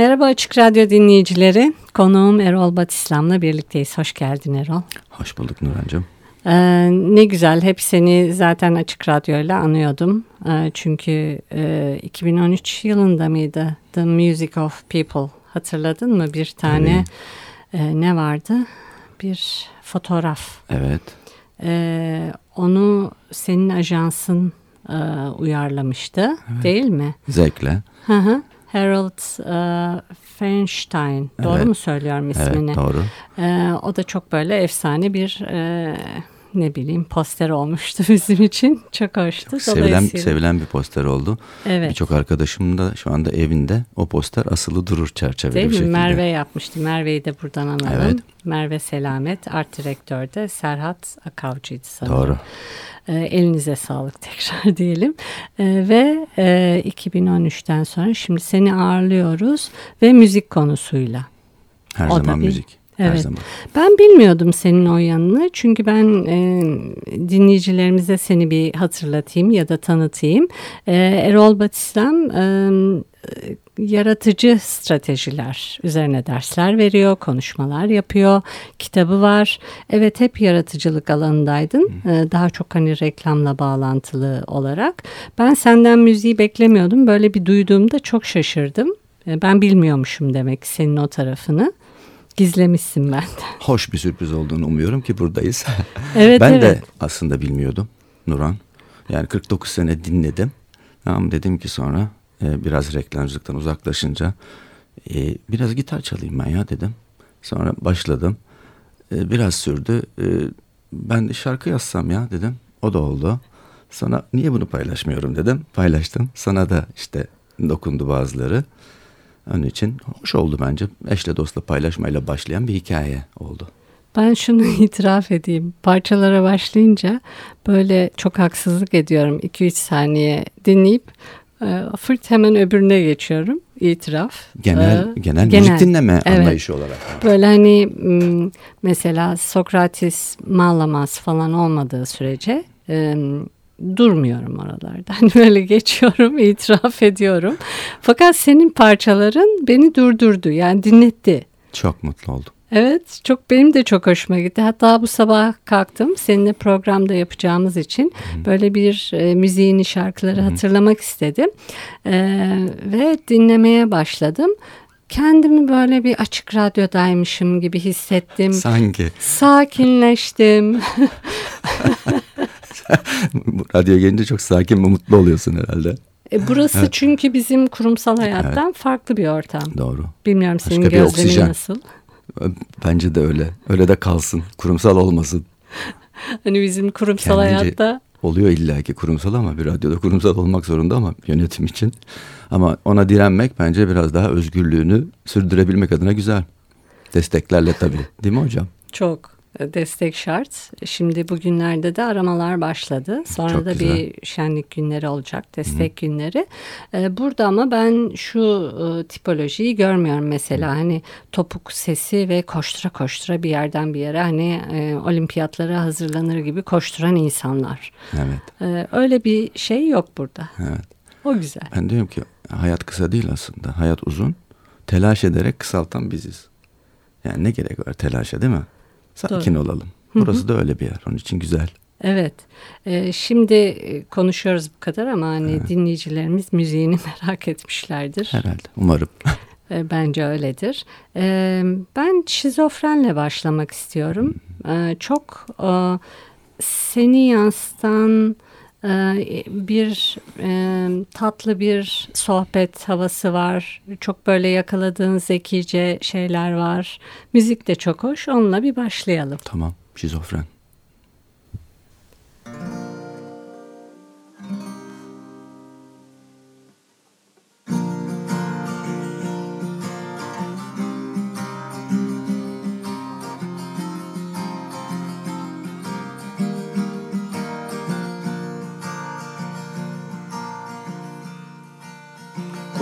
Merhaba Açık Radyo dinleyicileri. Konuğum Erol Batislam'la birlikteyiz. Hoş geldin Erol. Hoş bulduk Nurhan'cığım. Ee, ne güzel. Hep seni zaten Açık Radyo'yla anıyordum. Ee, çünkü e, 2013 yılında mıydı The Music of People hatırladın mı? Bir tane e, ne vardı? Bir fotoğraf. Evet. Ee, onu senin ajansın e, uyarlamıştı evet. değil mi? Zevkle. Hı hı. Harold uh, Feinstein. Evet. Doğru mu söylüyorum ismini? Evet doğru. Ee, o da çok böyle efsane bir e, ne bileyim poster olmuştu bizim için. Çok hoştu. Çok sevilen, sevilen bir poster oldu. Evet. Birçok arkadaşım da şu anda evinde o poster asılı durur çerçeveli Değil bir mi? şekilde. Merve yapmıştı. Merve'yi de buradan analım. Evet. Merve Selamet, art direktörde Serhat Akavcı'ydı sanırım. Doğru. E, elinize sağlık tekrar diyelim. E, ve e, 2013'ten sonra şimdi seni ağırlıyoruz ve müzik konusuyla. Her O zaman müzik. Evet. Her zaman. Ben bilmiyordum senin o yanını çünkü ben e, dinleyicilerimize seni bir hatırlatayım ya da tanıtayım. E, Erol Batislam e, yaratıcı stratejiler üzerine dersler veriyor, konuşmalar yapıyor, kitabı var. Evet hep yaratıcılık alanındaydın. E, daha çok hani reklamla bağlantılı olarak. Ben senden müziği beklemiyordum. Böyle bir duyduğumda çok şaşırdım. E, ben bilmiyormuşum demek senin o tarafını. Gizlemişsin benden. Hoş bir sürpriz olduğunu umuyorum ki buradayız. Evet ben evet. de aslında bilmiyordum Nurhan. Yani 49 sene dinledim. Ama dedim ki sonra e, biraz reklamcılıktan uzaklaşınca e, biraz gitar çalayım ben ya dedim. Sonra başladım. E, biraz sürdü. E, ben de şarkı yazsam ya dedim. O da oldu. Sonra niye bunu paylaşmıyorum dedim. Paylaştım. Sana da işte dokundu bazıları. Onun için hoş oldu bence. Eşle dostla paylaşmayla başlayan bir hikaye oldu. Ben şunu itiraf edeyim. Parçalara başlayınca böyle çok haksızlık ediyorum. 2-3 saniye dinleyip e, fırt hemen öbürüne geçiyorum. İtiraf. Genel Ee, genel, genel. müzik dinleme Evet. anlayışı olarak. Böyle hani mesela Sokrates Malamas falan olmadığı sürece e, durmuyorum oralarda. Hani böyle geçiyorum, itiraf ediyorum. Fakat senin parçaların beni durdurdu. Yani dinletti. Çok mutlu oldum. Evet, çok benim de çok hoşuma gitti. Hatta bu sabah kalktım seninle programda yapacağımız için böyle bir e, müziğini, şarkıları hatırlamak istedim E, ve dinlemeye başladım. Kendimi böyle bir açık radyodaymışım gibi hissettim. Sanki Sakinleştim. radyo gelince çok sakin ve mutlu oluyorsun herhalde. E, burası çünkü bizim kurumsal hayattan farklı bir ortam. Doğru. Bilmiyorum senin Başka gözlemin nasıl? Bence de öyle. Öyle de kalsın. Kurumsal olmasın. Hani bizim kurumsal Kendince- hayatta Oluyor illaki kurumsal ama bir radyoda kurumsal olmak zorunda ama yönetim için. Ama ona direnmek bence biraz daha özgürlüğünü sürdürebilmek adına güzel. Desteklerle tabii. Değil mi hocam? Çok destek şart. Şimdi bugünlerde de aramalar başladı. Sonra Çok da güzel. bir şenlik günleri olacak, destek günleri. E, Burada ama ben şu e, tipolojiyi görmüyorum mesela hani topuk sesi ve koştura koştura bir yerden bir yere hani e, olimpiyatlara hazırlanır gibi koşturan insanlar. Evet. E, Öyle bir şey yok burada. Evet. O güzel. Ben diyorum ki hayat kısa değil aslında. Hayat uzun. Telaş ederek kısaltan biziz. Yani ne gerek var telaşa değil mi? Sakin olalım. Burası da öyle bir yer. Onun için güzel. Evet. Ee, şimdi e, konuşuyoruz bu kadar ama hani dinleyicilerimiz müziğini merak etmişlerdir. Herhalde. Umarım. E, Bence öyledir. E, Ben şizofrenle başlamak istiyorum. E, Çok e, seni yansıtan bir e, tatlı bir sohbet havası var. Çok böyle yakaladığın zekice şeyler var. Müzik de çok hoş. Onunla bir başlayalım. tamam. Şizofren.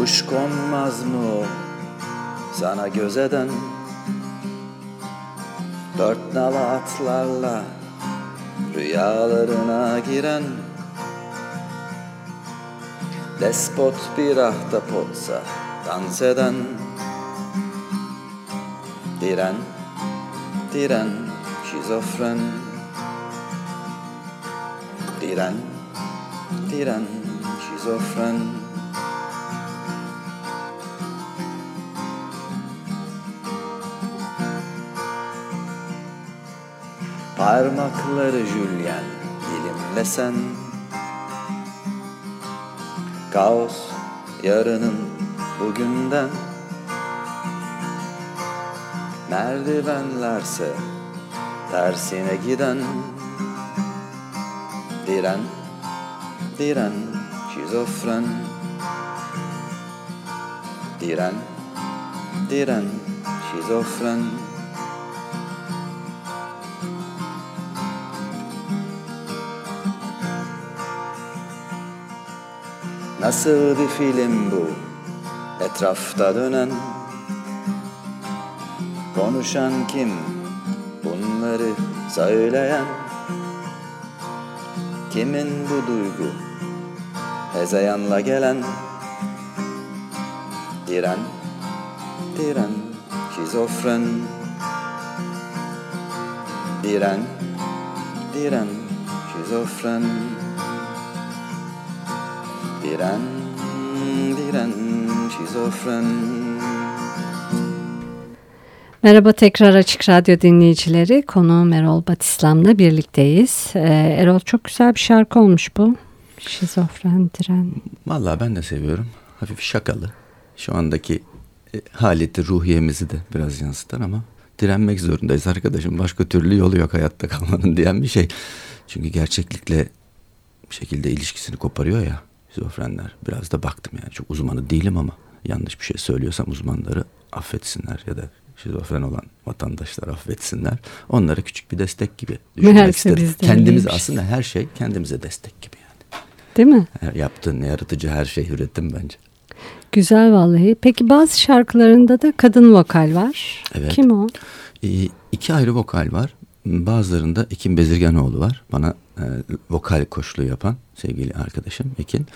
Kuş konmaz mı? Sana göz eden Dört nala atlarla rüyalarına giren Despot bir ahtapotsa dans eden Diren, diren, şizofren Diren, diren, şizofren Parmakları Julien dilimlesen Kaos yarının bugünden. Merdivenlerse tersine giden. Diren, diren, şizofren. Diren, diren, şizofren Nasıl bir film bu. Etrafta dönen Konuşan kim? Bunları söyleyen Kimin bu duygu? Hezeyanla gelen Diren, diren, şizofren. Diren, diren, şizofren Diren, diren, şizofren Merhaba tekrar Açık Radyo dinleyicileri. Konuğum Erol Batislam'la birlikteyiz. Ee, Erol çok güzel bir şarkı olmuş bu. Şizofren, diren. Valla ben de seviyorum. Hafif şakalı. Şu andaki e, haleti ruhiyemizi de biraz yansıtan ama direnmek zorundayız arkadaşım. Başka türlü yolu yok hayatta kalmanın diyen bir şey. Çünkü gerçeklikle bir şekilde ilişkisini koparıyor ya şizofrenler. Biraz da baktım yani çok uzmanı değilim ama yanlış bir şey söylüyorsam uzmanları affetsinler ya da şizofren olan vatandaşlar affetsinler. Onlara küçük bir destek gibi düşünmek Meğerse istedim. Kendimiz aslında her şey kendimize destek gibi yani. Değil mi? Her yaptığın yaratıcı her şey üretim bence. Güzel vallahi. Peki bazı şarkılarında da kadın vokal var. Evet. Kim o? Ee, iki ayrı vokal var. Bazılarında Ekin Bezirgenoğlu var. Bana e, vokal koçluğu yapan sevgili arkadaşım Ekin.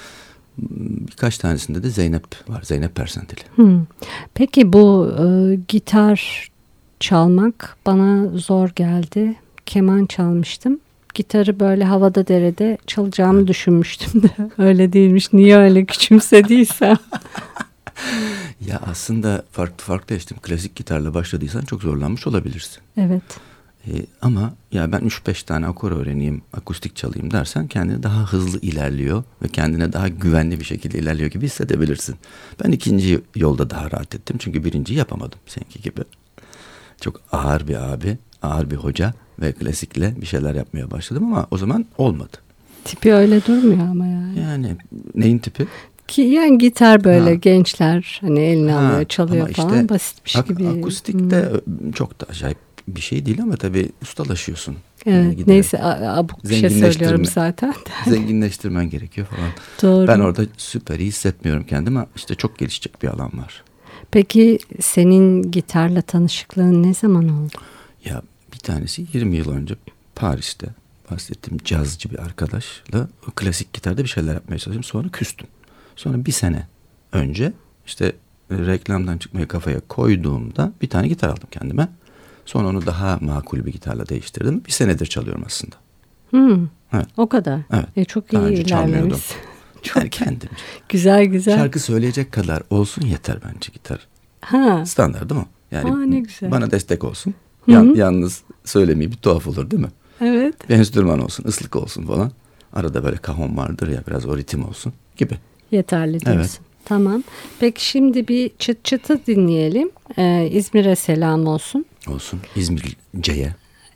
Birkaç tanesinde de Zeynep var. Zeynep Persentili. Hmm. Peki bu e, gitar çalmak bana zor geldi. Keman çalmıştım. Gitarı böyle havada derede çalacağımı düşünmüştüm de öyle değilmiş. Niye öyle küçümsediysem. Ya aslında farklı farklı yaşadım. Klasik gitarla başladıysan çok zorlanmış olabilirsin. evet. Ee, ama ya ben 3-5 tane akor öğreneyim, akustik çalayım dersen kendini daha hızlı ilerliyor ve kendine daha güvenli bir şekilde ilerliyor gibi hissedebilirsin. Ben ikinci yolda daha rahat ettim çünkü birinciyi yapamadım seninki gibi. Çok ağır bir abi, ağır bir hoca ve klasikle bir şeyler yapmaya başladım ama o zaman olmadı. Tipi öyle durmuyor ama yani. Yani neyin tipi? Ki yani gitar böyle Ha. gençler hani eline Ha, alıyor çalıyor ama falan işte basitmiş ak- gibi. Akustik Hmm. de çok da acayip bir şey değil ama tabii ustalaşıyorsun. Evet Yani giderek neyse abuk bir şey söylüyorum zaten. Zenginleştirmen gerekiyor falan. Doğru. Ben orada süper iyi hissetmiyorum kendimi işte çok gelişecek bir alan var. Peki senin gitarla tanışıklığın ne zaman oldu? Ya bir tanesi 20 yıl önce Paris'te bahsettiğim cazcı bir arkadaşla klasik gitarda bir şeyler yapmaya çalıştım. Sonra küstüm. Sonra bir sene önce işte reklamdan çıkmayı kafaya koyduğumda bir tane gitar aldım kendime. Sonra onu daha makul bir gitarla değiştirdim. Bir senedir çalıyorum aslında. Hmm, Evet. O kadar. Evet. E, çok Daha iyi ilerlemiş. Yani kendim. Güzel güzel. Şarkı söyleyecek kadar olsun yeter bence gitar. Ha. Standart değil mi? Yani Aa, ne güzel. bana destek olsun. Hı Yan- hı. yalnız söylemeyi bir tuhaf olur değil mi? Evet. Bir enstrüman olsun, ıslık olsun falan. Arada böyle kahon vardır ya biraz o ritim olsun gibi. Yeterli diyorsun. Evet. Tamam. Peki şimdi bir çıt çıtı dinleyelim. Ee, İzmir'e selam olsun. Olsun. İzmirce'ye.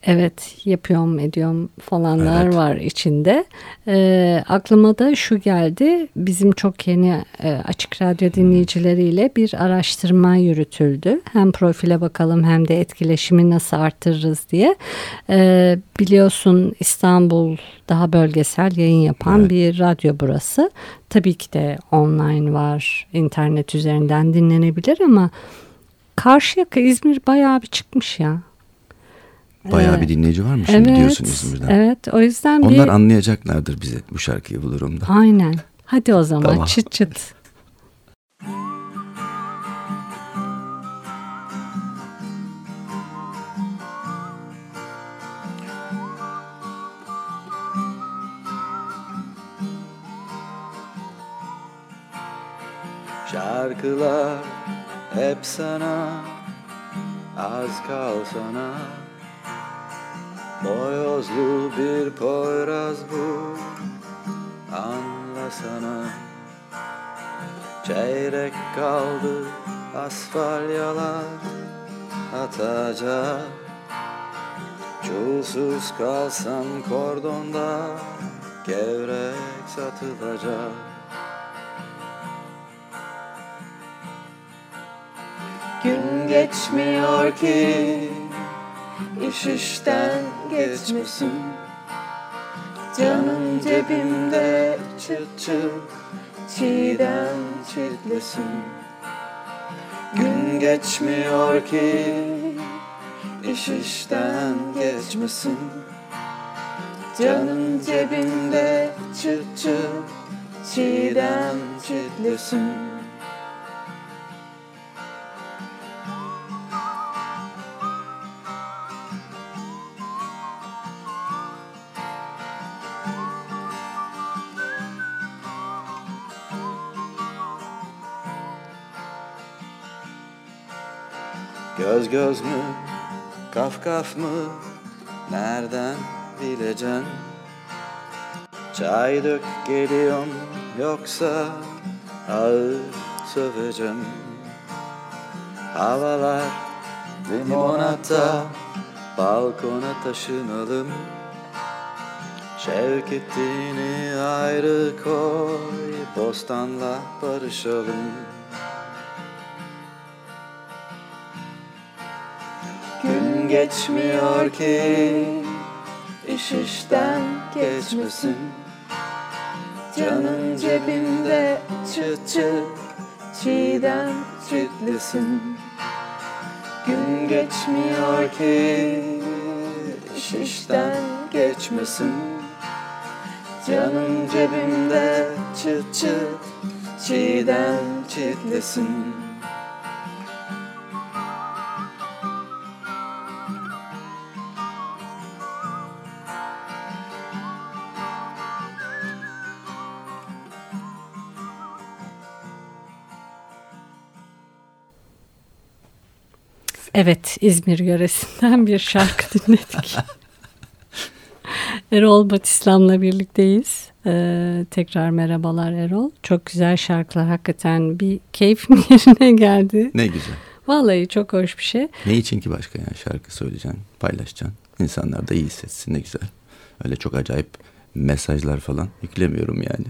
Evet yapıyorum ediyorum falanlar Evet. var içinde. Ee, aklıma da şu geldi. Bizim çok yeni e, açık radyo dinleyicileriyle bir araştırma yürütüldü. Hem profile bakalım hem de etkileşimi nasıl arttırırız diye. Ee, biliyorsun İstanbul daha bölgesel yayın yapan Evet. bir radyo burası. Tabii ki de online var, internet üzerinden dinlenebilir ama Karşıyaka İzmir bayağı bir çıkmış ya. Bayağı bir dinleyici var mı şimdi evet, diyorsun İzmir'den? Evet o yüzden Onlar bir... anlayacaklardır bize bu şarkıyı bu durumda. Aynen. Hadi o zaman Tamam. çıt çıt. Şarkılar hep sana Az kal sana. Boyozlu bir poyraz bu Anlasana. Çeyrek kaldı asfalyalar atacak. Çulsuz kalsam kordonda Gevrek satılacak Gün geçmiyor ki. İş işten geçmesin. Canım cebimde çıt çıt çiğdem çitlesin. Gün geçmiyor ki. İş işten geçmesin. Canım cebimde çıt çıt çiğdem çitlesin Göz göz mü, kaf kaf mı, nereden bileceksin? Çay dök geliyorum yoksa ağır söveceğim. Havalar limonata, balkona taşınalım. Şevketini ayrı koy, bostanla barışalım. Gün geçmiyor ki. İş işten geçmesin. Canım cebimde çıt çıt çiğdem çitlesin Gün geçmiyor ki. İş işten geçmesin. Canım cebimde çıt çıt çiğdem çitlesin Evet İzmir yöresinden bir şarkı dinledik. Erol Batislam'la birlikteyiz. Ee, tekrar merhabalar Erol. Çok güzel şarkılar hakikaten bir keyfim yerine geldi. Ne güzel. Vallahi çok hoş bir şey. Ne için ki başka yani şarkı söyleyeceksin, paylaşacaksın. İnsanlar da iyi hissetsin ne güzel. Öyle çok acayip mesajlar falan yüklemiyorum yani.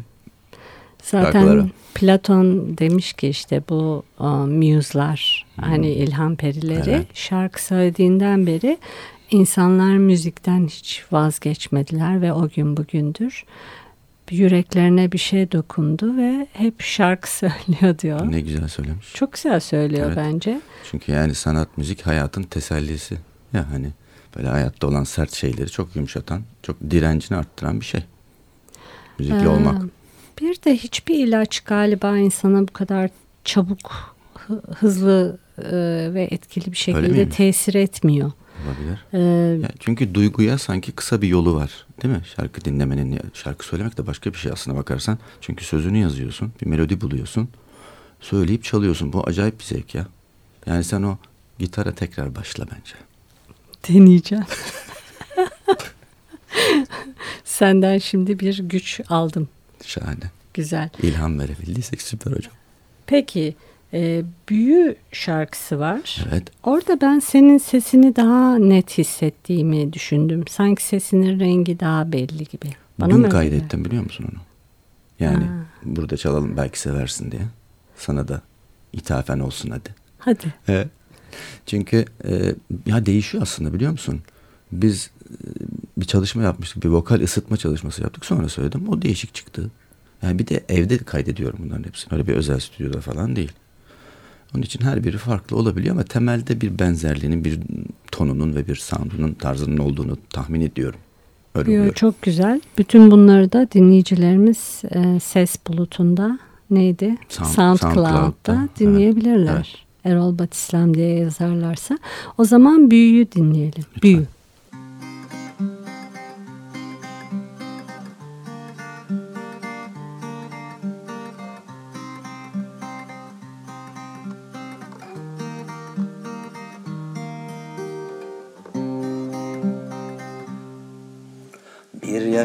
Zaten Şarkılara. Platon demiş ki işte bu uh, muse'lar hani ilham perileri Evet. şarkı söylediğinden beri insanlar müzikten hiç vazgeçmediler ve o gün bugündür yüreklerine bir şey dokundu ve hep şarkı söylüyor diyor. Ne güzel söylemiş. Çok güzel söylüyor Evet. bence. Çünkü yani sanat, müzik hayatın tesellisi. Ya hani böyle hayatta olan sert şeyleri çok yumuşatan, çok direncini arttıran bir şey. Müzikli Ee, olmak. Bir de hiçbir ilaç galiba insana bu kadar çabuk, hı- hızlı e, ve etkili bir şekilde tesir etmiyor. Olabilir. Ee, Ya çünkü duyguya sanki kısa bir yolu var. Değil mi? Şarkı dinlemenin, şarkı söylemek de başka bir şey aslına bakarsan. Çünkü sözünü yazıyorsun, bir melodi buluyorsun. Söyleyip çalıyorsun. Bu acayip bir zevk ya. Yani sen o gitara tekrar başla bence. deneyeceğim. Senden şimdi bir güç aldım. Şahane. Güzel. İlham verebildiysek süper hocam. Peki e, Büyü şarkısı var. Evet. Orada ben senin sesini daha net hissettiğimi düşündüm. Sanki sesinin rengi daha belli gibi. Bana öyle kaydettim biliyor musun onu? Yani Ha. burada çalalım belki seversin diye. Sana da ithafen olsun hadi. Hadi. Evet. Çünkü e, ya değişiyor aslında biliyor musun? Biz e, bir çalışma yapmıştık. Bir vokal ısıtma çalışması yaptık. Sonra söyledim. O değişik çıktı. Yani bir de evde kaydediyorum bunların hepsini. Öyle bir özel stüdyoda falan değil. Onun için her biri farklı olabiliyor ama temelde bir benzerliğinin, bir tonunun ve bir sound'unun tarzının olduğunu tahmin ediyorum. Öyle Yo, çok güzel. Bütün bunları da dinleyicilerimiz e, ses bulutunda neydi? Sound- SoundCloud'da SoundCloud'da, dinleyebilirler. evet, Erol Batislam diye yazarlarsa. O zaman büyüyü dinleyelim. Büyü.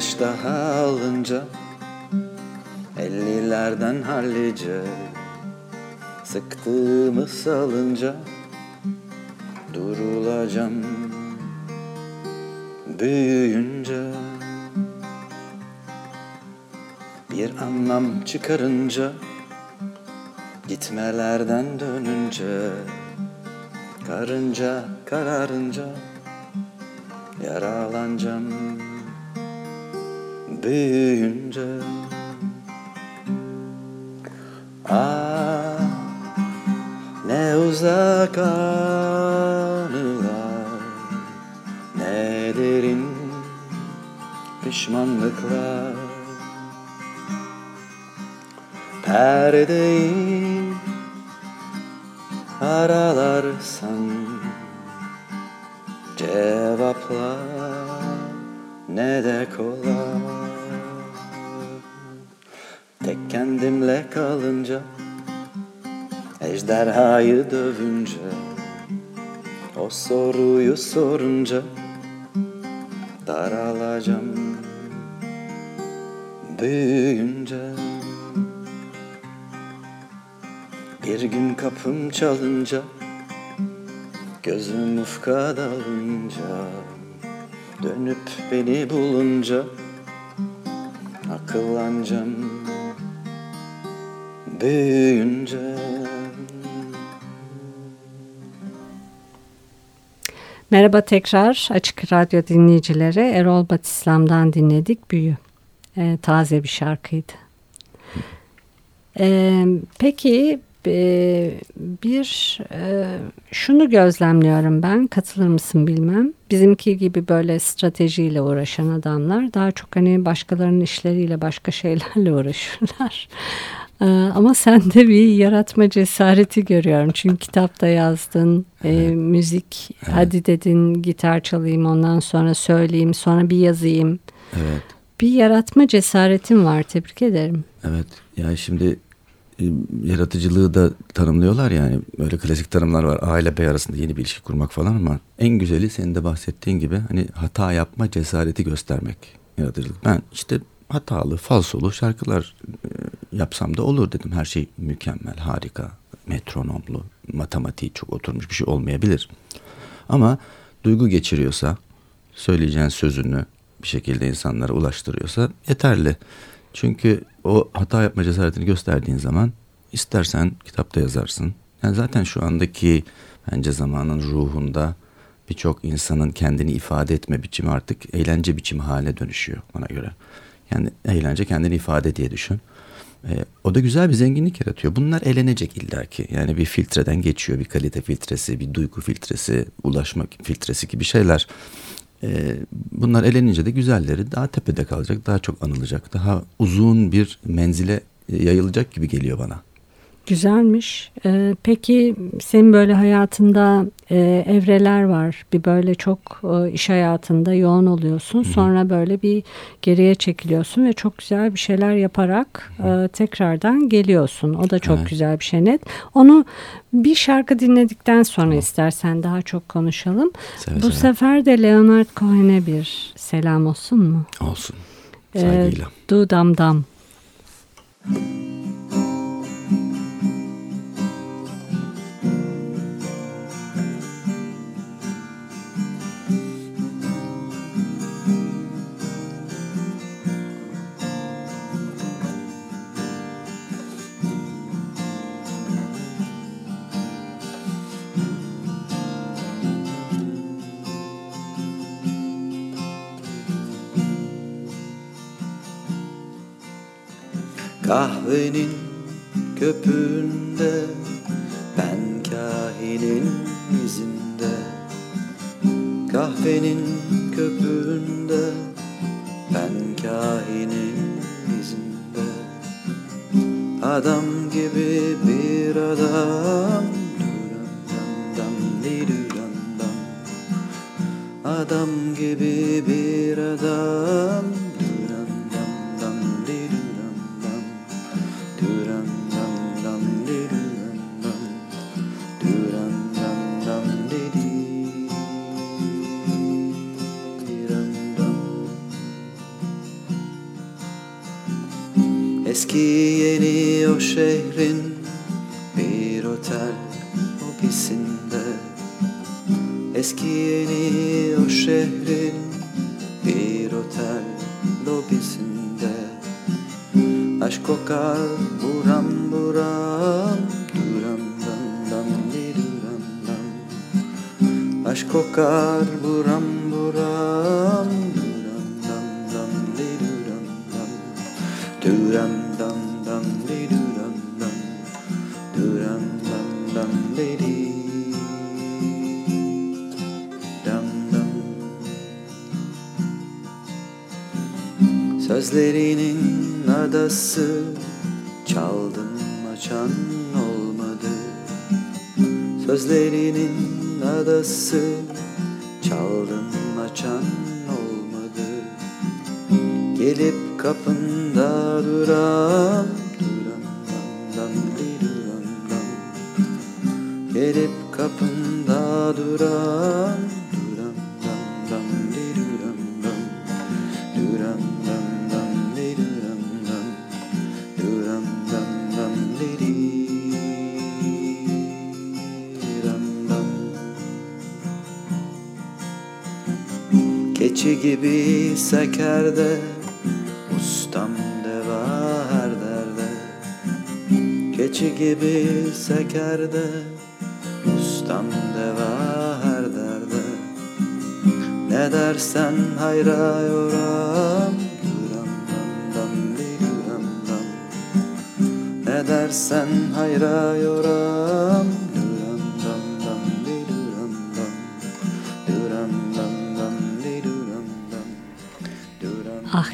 Yaş daha alınca Ellilerden hallice Sıktığımı salınca Durulacağım. Büyüyünce Bir anlam çıkarınca Gitmelerden dönünce Karınca kararınca Yaralanacağım büyüyünce Ah ne uzak anılar Ne derin pişmanlıklar. Perdeyi aralarsan Cevaplar ne de kolay kendimle kalınca Ejderhayı dövünce O soruyu sorunca Daralacağım Büyüyünce. Bir gün kapım çalınca Gözüm ufka dalınca Dönüp beni bulunca Akıllanacağım Büyüyünce Merhaba tekrar Açık Radyo dinleyicileri. Erol Batislam'dan dinledik Büyü. Ee, taze bir şarkıydı. Ee, peki e, bir e, şunu gözlemliyorum ben katılır mısın bilmem. Bizimki gibi böyle stratejiyle uğraşan adamlar daha çok hani başkalarının işleriyle başka şeylerle uğraşırlar. Ee, Ama sende bir yaratma cesareti görüyorum. Çünkü kitapta yazdın, e, müzik hadi dedin gitar çalayım ondan sonra söyleyeyim sonra bir yazayım. Evet. Bir yaratma cesaretin var tebrik ederim. Evet. Yani şimdi e, yaratıcılığı da tanımlıyorlar yani. Böyle klasik tanımlar var. A ile B arasında yeni bir ilişki kurmak falan ama en güzeli senin de bahsettiğin gibi hani hata yapma cesareti göstermek yaratıcılık. Ben işte hatalı, falsolu şarkılar e, yapsam da olur dedim. Her şey mükemmel, harika, metronomlu, matematiği çok oturmuş bir şey olmayabilir. Ama duygu geçiriyorsa, söyleyeceğin sözünü bir şekilde insanlara ulaştırıyorsa yeterli. Çünkü o hata yapma cesaretini gösterdiğin zaman istersen kitapta yazarsın. Yani zaten şu andaki bence zamanın ruhunda birçok insanın kendini ifade etme biçimi artık eğlence biçimi haline dönüşüyor bana göre. Yani eğlence kendini ifade diye düşün. E, o da güzel bir zenginlik yaratıyor. Bunlar elenecek illaki. Yani bir filtreden geçiyor. Bir kalite filtresi, bir duygu filtresi, ulaşma filtresi gibi şeyler. E, bunlar elenince de güzelleri daha tepede kalacak, daha çok anılacak, daha uzun bir menzile yayılacak gibi geliyor bana. Güzelmiş. Ee, peki senin böyle hayatında e, evreler var. Bir böyle çok e, iş hayatında yoğun oluyorsun. Sonra böyle bir geriye çekiliyorsun ve çok güzel bir şeyler yaparak e, tekrardan geliyorsun. O da çok Evet. güzel bir şey net. Onu bir şarkı dinledikten sonra istersen daha çok konuşalım. Seve Bu seve. sefer de Leonard Cohen'e bir selam olsun mu? Olsun. Ee, Saygıyla. Du Dam Dam. Kahvenin köpüğünde Ben kahinin izinde Kahvenin köpüğünde Ben kahinin izinde Adam gibi bir adam Adam gibi bir adam şehrin bir otel lobisinde Eski yeni o şehrin bir otel lobisinde. Aşk kokar buram buram Duram dam dam dam. Aşk kokar buram adası Çaldım açan olmadı. Sözlerinin adası gibi sekerde Ustam deva her derde. Keçi gibi sekerde Ustam deva her derde. Ne dersen hayra yoram Duram dam dam diruram dam. Ne dersen hayra yoram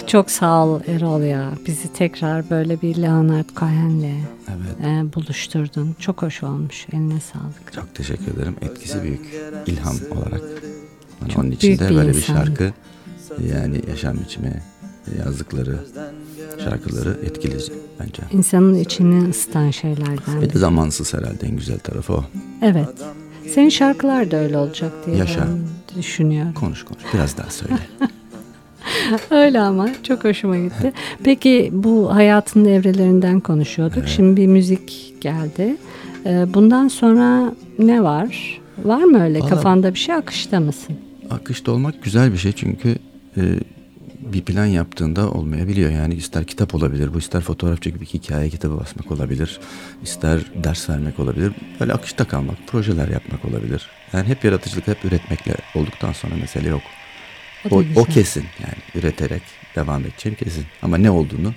çok sağ ol Erol ya. Bizi tekrar böyle bir Leonard Cohen'le Evet. e, buluşturdun. Çok hoş olmuş. Eline sağlık. Çok teşekkür ederim. Etkisi büyük. İlham olarak. Hani Çok onun içinde bir böyle bir insan. şarkı yani yaşam biçimi yazdıkları şarkıları etkileyici bence. İnsanın içini ısıtan şeylerden. Ve de zamansız herhalde en güzel tarafı o. Evet. Senin şarkılar da öyle olacak diye Yaşa. ben düşünüyorum. Konuş konuş. Biraz daha söyle. Öyle ama çok hoşuma gitti. Peki bu hayatın evrelerinden konuşuyorduk. Şimdi bir müzik geldi. Ee, Bundan sonra ne var? Var mı öyle Vallahi- kafanda bir şey akışta mısın? Akışta olmak güzel bir şey çünkü e, bir plan yaptığında olmayabiliyor. Yani ister kitap olabilir, bu ister fotoğraf çekip bir hikaye kitabı basmak olabilir, ister ders vermek olabilir. Böyle akışta kalmak, projeler yapmak olabilir. Yani hep yaratıcılık, hep üretmekle olduktan sonra mesele yok. O O, kesin yani üreterek devam edeceğim kesin. Ama ne olduğunu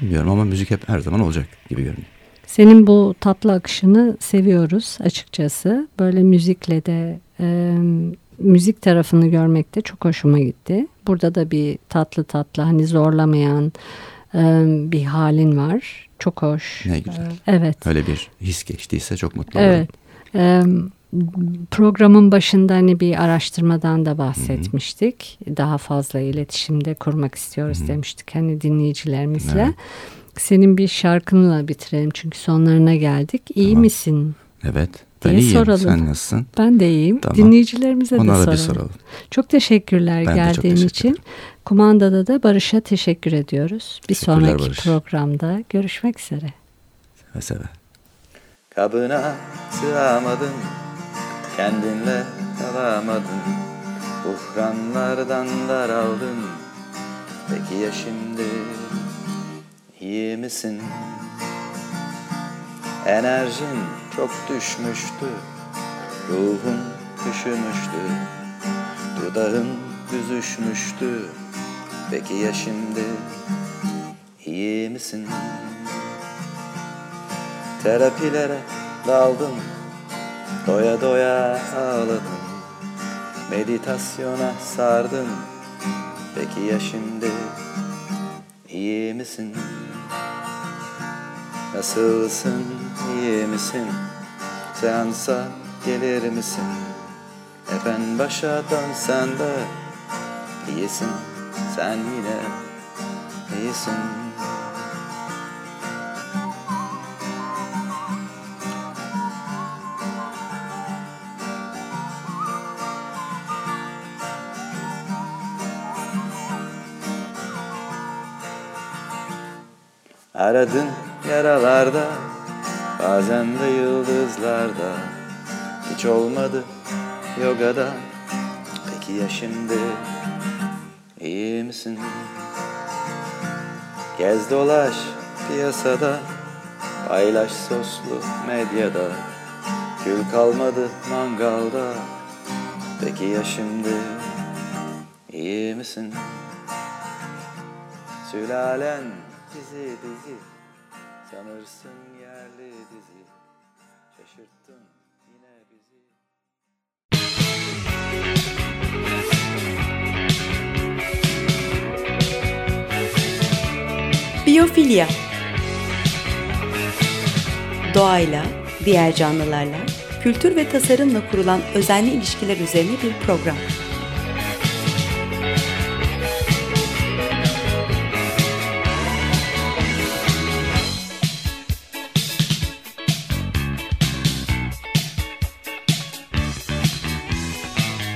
bilmiyorum ama müzik hep her zaman olacak gibi görünüyor. Senin bu tatlı akışını seviyoruz açıkçası. Böyle müzikle de e, müzik tarafını görmek de çok hoşuma gitti. Burada da bir tatlı tatlı hani zorlamayan e, bir halin var. Çok hoş. Ne güzel. Evet. Öyle bir his geçtiyse çok mutlu olurum. Evet. Programın başında hani bir araştırmadan da bahsetmiştik. Daha fazla iletişimde kurmak istiyoruz demiştik hani dinleyicilerimizle. Evet. Senin bir şarkınla bitirelim çünkü sonlarına geldik. İyi Tamam. misin? Evet. Ben Diye iyiyim. soralım. Sen nasılsın? Ben de iyiyim. Tamam. Dinleyicilerimize de Onlara da soralım. bir soralım. Çok teşekkürler Ben de çok geldiğin teşekkür için. ederim. Kumandada da Barış'a teşekkür ediyoruz. Bir sonraki Barış. programda görüşmek üzere. Seve seve. Kabına sığamadın Kendinle kalamadın Buhranlardan daraldın Peki ya şimdi? İyi misin? Enerjin çok düşmüştü. Ruhun üşümüştü. Dudağın büzüşmüştü. Peki ya şimdi? İyi misin? Terapilere daldım Doya doya ağladım Meditasyona sardım Peki ya şimdi iyi misin? Nasılsın iyi misin? Seansa gelir misin? Hep en başa dönsen de iyisin sen yine iyisin Aradın yaralarda Bazen de yıldızlarda Hiç olmadı yogada Peki ya şimdi iyi misin? Gez dolaş piyasada Paylaş soslu medyada Kül kalmadı mangalda Peki ya şimdi iyi misin? Sülalen dizi dizi. Sanırsın yerli dizi. Şaşırttın yine bizi. Biyofilya. Doğayla, diğer canlılarla, kültür ve tasarımla kurulan özenli ilişkiler üzerine bir program.